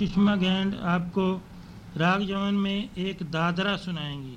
सुषमा गैंड आपको राग जवन में एक दादरा सुनाएँगी।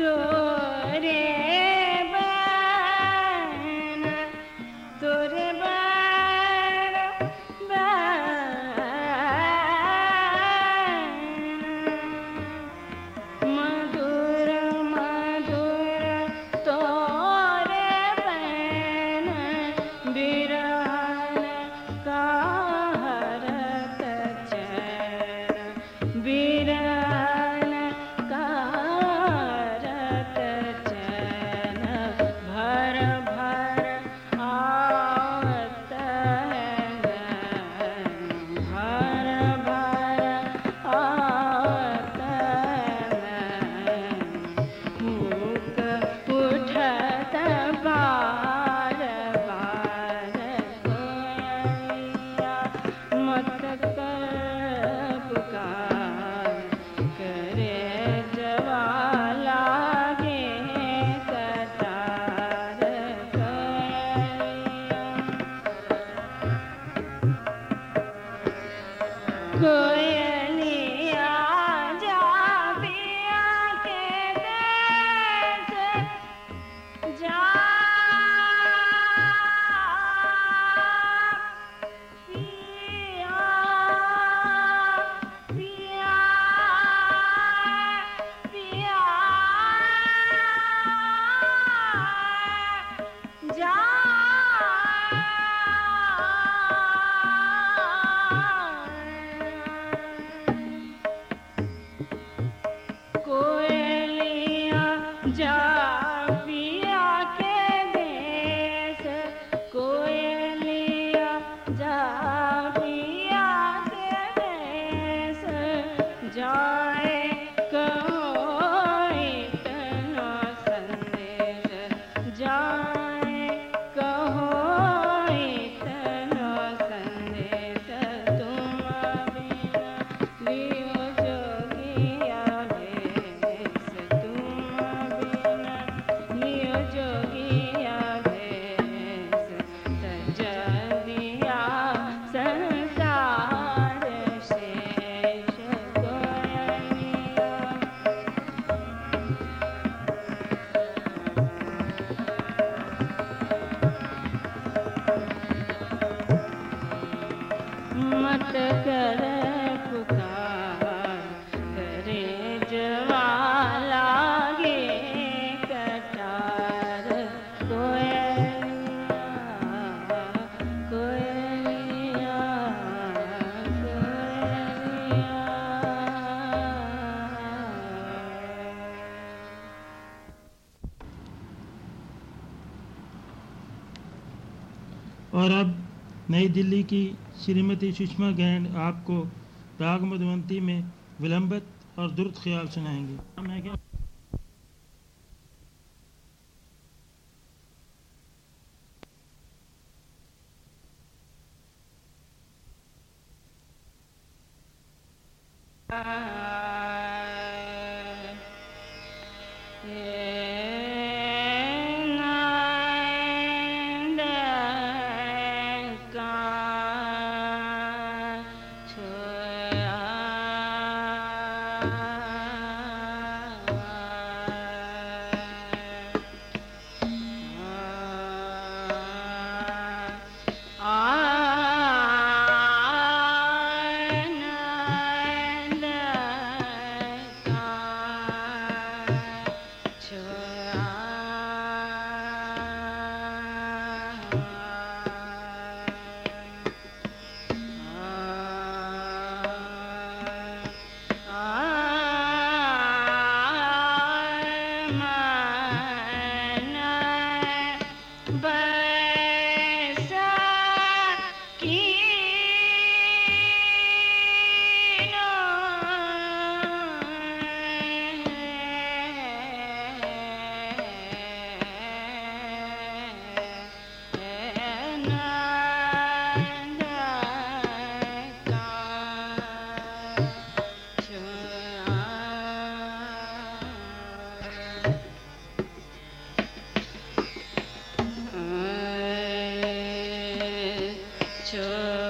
Doctor. नई दिल्ली की श्रीमती सुषमा गैंड आपको राग मधुवंती में विलंबित और द्रुत ख्याल सुनाएँगी। to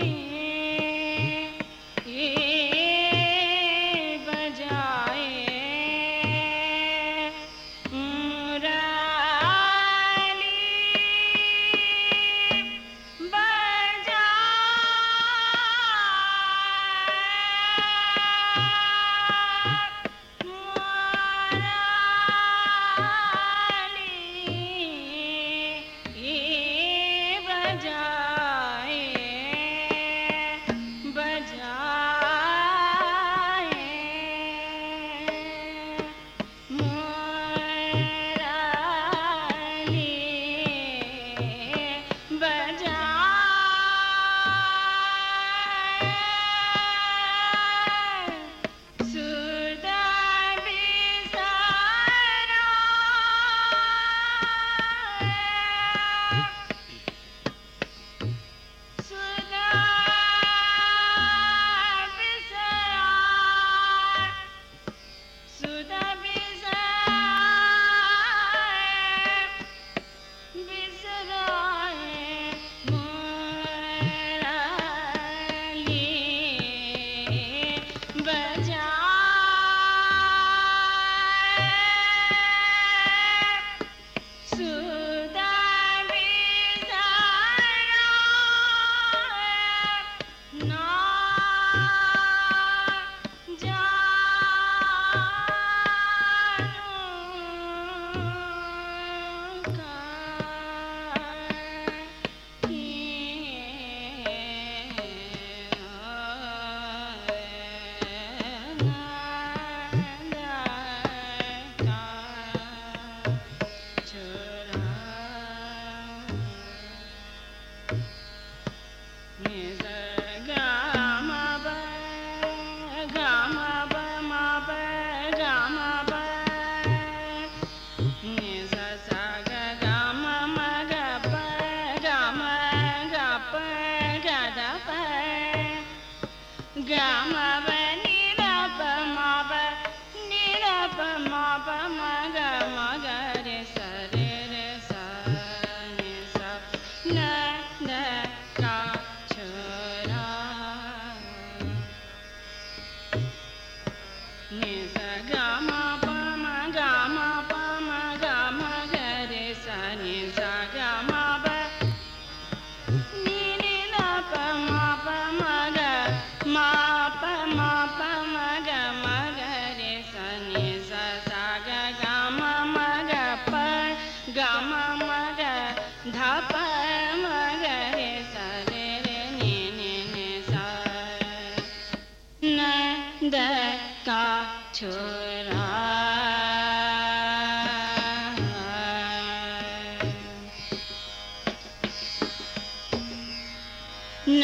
me.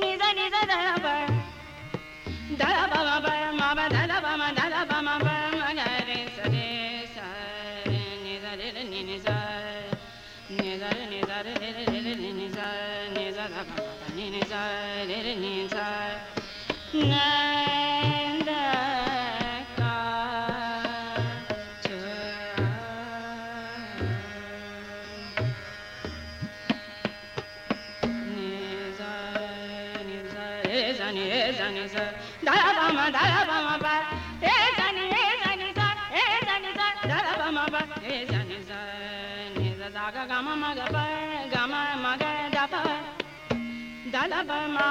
ni da ni da da ba da ba ba मा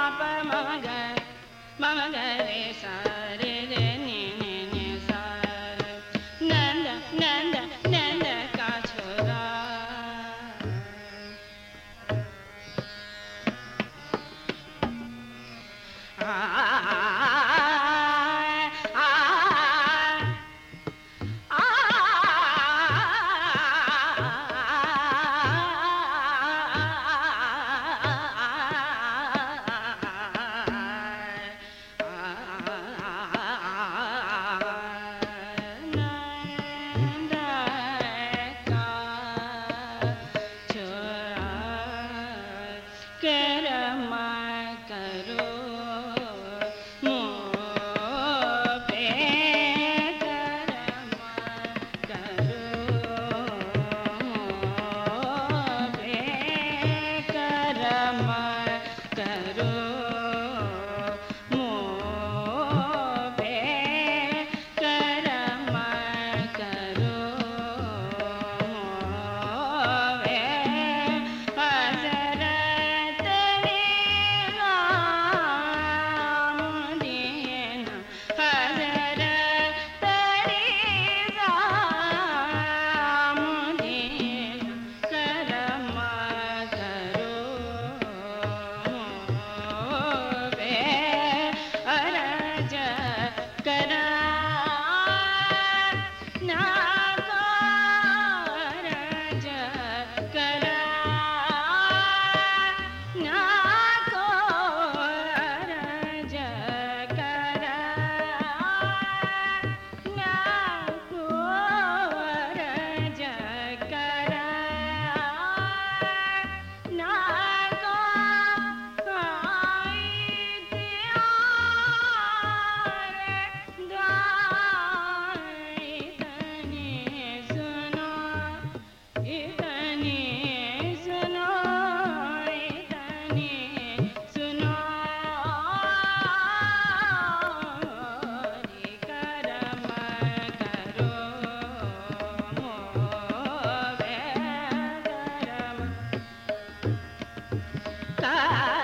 Ah.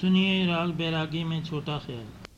सुनिए राग बैरागी में छोटा ख्याल।